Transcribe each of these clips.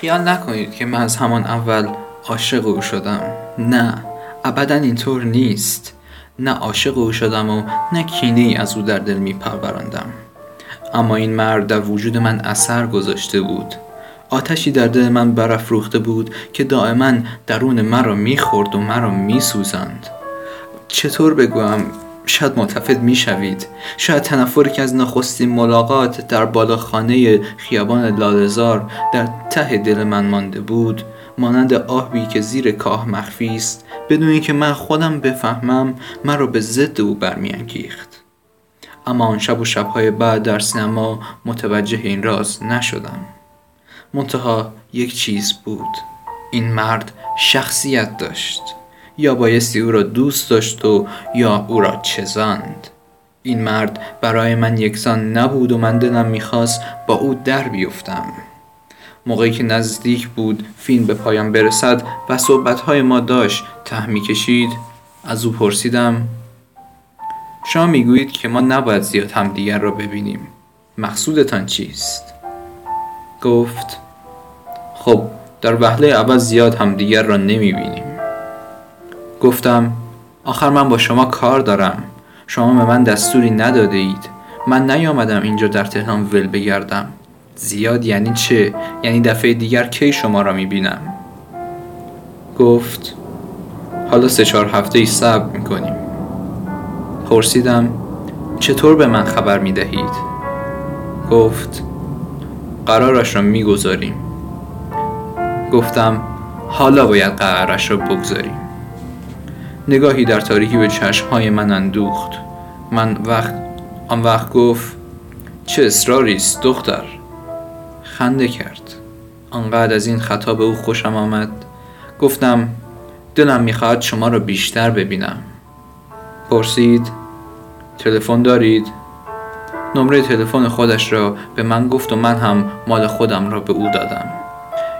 خیال نکنید که من از همان اول عاشق او شدم. نه ابدا اینطور نیست. نه عاشق او شدم و نه کینه ای از او در دل می پروراندم اما این مرد در وجود من اثر گذاشته بود. آتشی در دل من برافروخته بود که دائما درون مرا می‌خورد و مرا میسوزاند. چطور بگویم؟ شاید متفد می‌شوید. شاید تنفری که از نخستین ملاقات در بالاخانه خیابان لالزار در ته دل من مانده بود مانند آهی که زیر کاه مخفی است. بدون اینکه من خودم بفهمم مرا به ضد او برمیانگیخت. اما آن شب و شبهای بعد در سینما متوجه این راز نشدم. منتها یک چیز بود. این مرد شخصیت داشت. یا بایستی او را دوست داشت و یا او را چزاند. این مرد برای من یکسان نبود و من دلم می‌خواست با او در بیفتم. موقعی که نزدیک بود فیلم به پایان برسد و صحبتهای ما داشت ته کشید. از او پرسیدم شما می‌گویید که ما نباید زیاد همدیگر را ببینیم. مقصودتان چیست؟ گفت خب در وهله اول زیاد همدیگر را نمی‌بینیم. گفتم آخر من با شما کار دارم. شما به من دستوری نداده اید من نیامدم اینجا در تهران ول بگردم. زیاد یعنی چه؟ یعنی دفعه دیگر کی شما را می‌بینم؟ گفت حالا سه چهار هفته ای صبر می‌کنیم. پرسیدم چطور به من خبر می‌دهید؟ گفت قرارش را می‌گذاریم. گفتم حالا باید قرارش را بگذاریم. نگاهی در تاریکی به چشمهای من اندوخت. من وقت آن وقت گفت چه اصراری است دختر. خنده کرد. آنقدر از این خطا به او خوشم آمد. گفتم دلم می‌خواهد شما را بیشتر ببینم. پرسید تلفن دارید؟ نمره تلفن خودش را به من گفت و من هم مال خودم را به او دادم.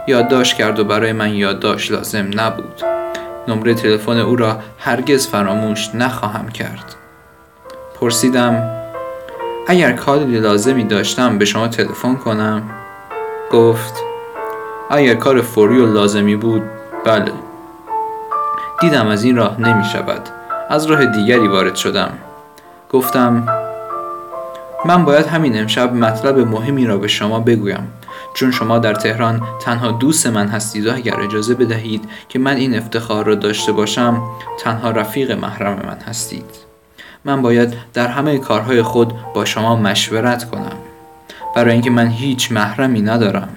یادداشت کرد و برای من یادداشت لازم نبود. نمره تلفن او را هرگز فراموش نخواهم کرد. پرسیدم اگر کاری لازمی داشتم به شما تلفن کنم؟ گفت اگر کار فوری و لازمی بود بله. دیدم از این راه نمی شود. از راه دیگری وارد شدم. گفتم من باید همین امشب مطلب مهمی را به شما بگویم. چون شما در تهران تنها دوست من هستید و اگر اجازه بدهید که من این افتخار را داشته باشم تنها رفیق محرم من هستید. من باید در همه کارهای خود با شما مشورت کنم. برای اینکه من هیچ محرمی ندارم.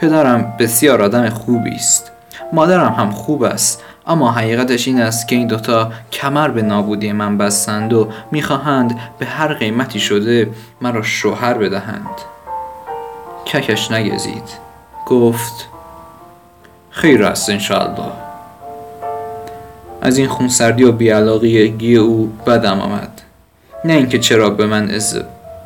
پدرم بسیار آدم خوبی است. مادرم هم خوب است. اما حقیقتش این است که این دوتا کمر به نابودی من بستند و می‌خواهند به هر قیمتی شده مرا شوهر بدهند. ککش نگزید. گفت خیر است انشاءالله. از این خونسردی و بیعلاقیگی او بدم آمد. نه اینکه چرا به من از...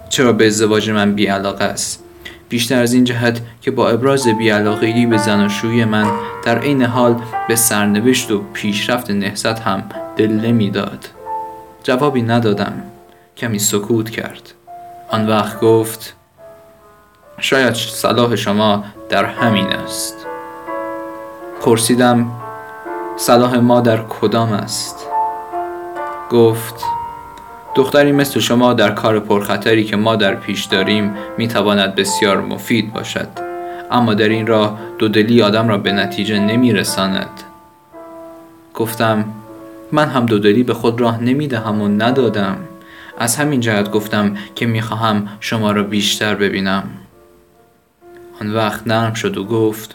چرا به ازدواج من بیعلاقه است. بیشتر از این جهت که با ابراز بیعلاقگی به زناشویی من در عین حال به سرنوشت و پیشرفت نهزت هم دل می‌داد. جوابی ندادم. کمی سکوت کرد. آن وقت گفت شاید صلاح شما در همین است. پرسیدم صلاح ما در کدام است؟ گفت دختری مثل شما در کار پرخطری که ما در پیش داریم می‌تواند بسیار مفید باشد. اما در این راه دودلی آدم را به نتیجه نمی رساند گفتم من هم دودلی به خود راه نمی دهم و ندادم. از همین جهت گفتم که می خواهم شما را بیشتر ببینم. آن وقت نرم شد و گفت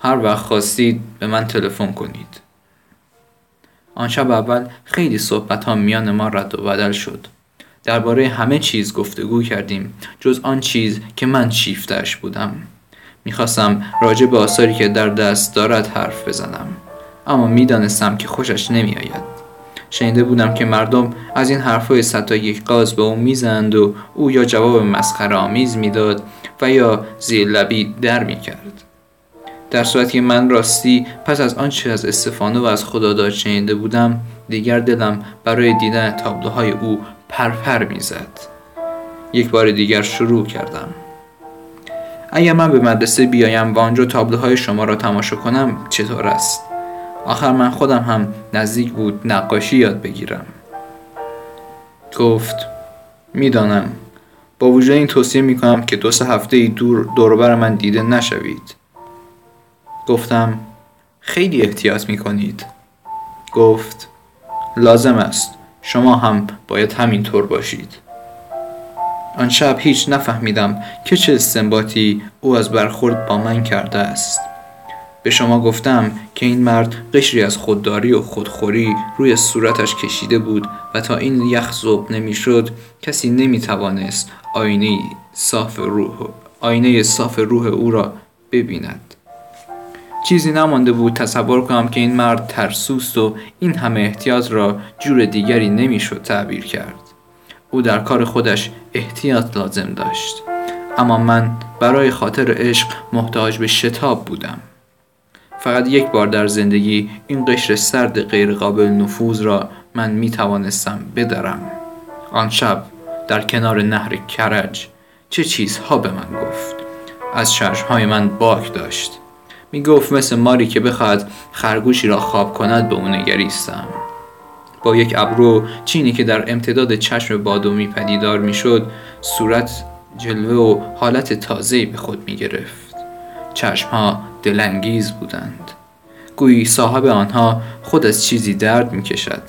هر وقت خواستید به من تلفن کنید. آن شب اول خیلی صحبت ها میان ما رد و بدل شد. درباره همه چیز گفتگو کردیم جز آن چیز که من شیفتش بودم. می‌خواستم راجع به آثاری که در دست دارد حرف بزنم اما می‌دانستم که خوشش نمیآید. شنیده بودم که مردم از این حرفهای صد تا یک قاز به او می‌زند و او یا جواب مسخره آمیز می‌داد و یا زیر لبی در می‌کرد. در صورتی که من راستی پس از آنچه از استفانه و از خداداد شنیده بودم دیگر دلم برای دیدن تابلوهای او پرپر می‌زد. یک بار دیگر شروع کردم. اگر من به مدرسه بیایم و آنجا تابلوهای شما را تماشا کنم چطور است؟ آخر من خودم هم نزدیک بود نقاشی یاد بگیرم. گفت می‌دانم. با وجود این توصیه می کنم که دو سه هفته ای دور دوربر من دیده نشوید. گفتم خیلی احتیاط می کنید گفت لازم است. شما هم باید همینطور باشید. آن شب هیچ نفهمیدم که چه استنباطی او از برخورد با من کرده است. به شما گفتم که این مرد قشری از خودداری و خودخوری روی صورتش کشیده بود و تا این یخ زوب نمی‌شد کسی نمی توانست آینه صاف روح آینه صاف روح او را ببیند. چیزی نمانده بود تصور کنم که این مرد ترسوست و این همه احتیاط را جور دیگری نمی‌شد تعبیر کرد. او در کار خودش احتیاط لازم داشت. اما من برای خاطر عشق محتاج به شتاب بودم. فقط یک بار در زندگی این قشر سرد غیرقابل نفوذ را من می توانستم بدرم. آن شب در کنار نهر کرج چه چیزها به من گفت. از چشمهای من باک داشت. می گفت مثل ماری که بخواد خرگوشی را خواب کند به او نگریستم. با یک ابرو چینی که در امتداد چشم بادومی پدیدار می‌شد صورت جلوه و حالت تازه‌ای به خود می گرفت چشمها دلانگیز بودند. گویی صاحب آنها خود از چیزی درد می کشد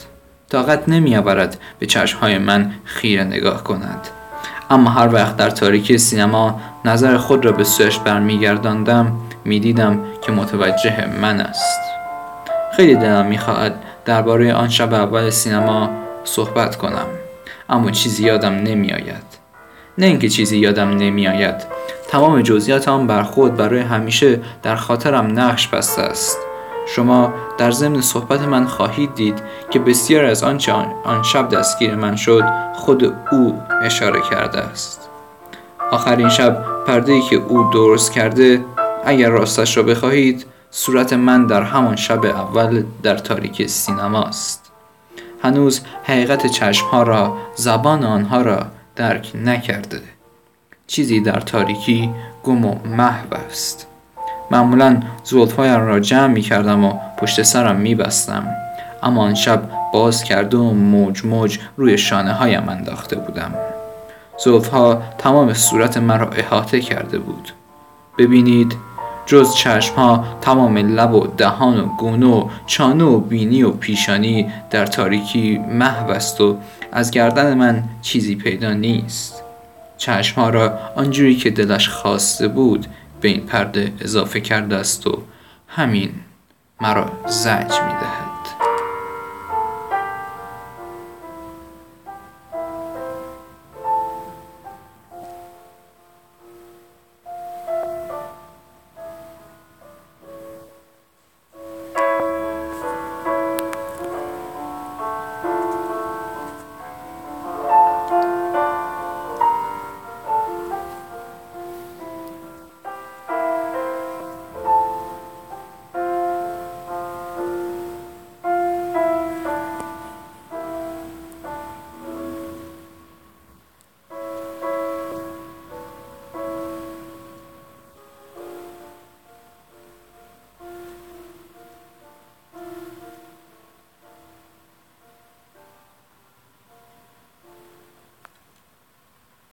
طاقت نمی آورد به چشمهای من خیره نگاه کند. اما هر وقت در تاریکی سینما نظر خود را به سوش برمیگرداندم می‌دیدم که متوجه من است. خیلی دلم می‌خواهد درباره آن شب اول سینما صحبت کنم اما چیزی یادم نمیآید. نه اینکه چیزی یادم نمیآید تمام جزئیات آن برخورد برای همیشه در خاطرم نقش بسته است. شما در ضمن صحبت من خواهید دید که بسیار از آنچه آن شب دستگیر من شد خود او اشاره کرده است. آخرین شب پرده که او درست کرده اگر راستش را بخواهید صورت من در همان شب اول در تاریک سینماست هنوز حقیقت چشمها را زبان آنها را درک نکرده. چیزی در تاریکی گم و محو است. معمولا زلفهایم را جمع می کردم و پشت سرم می بستم اما آن شب باز کرده و موج موج روی شانه هایم انداخته بودم. زلفها تمام صورت مرا احاطه کرده بود. ببینید جز چشمها تمام لب و دهان و گونه و چانه و بینی و پیشانی در تاریکی محو است و از گردن من چیزی پیدا نیست. چشمها را آنجوری که دلش خواسته بود به این پرده اضافه کرده است و همین مرا زج میده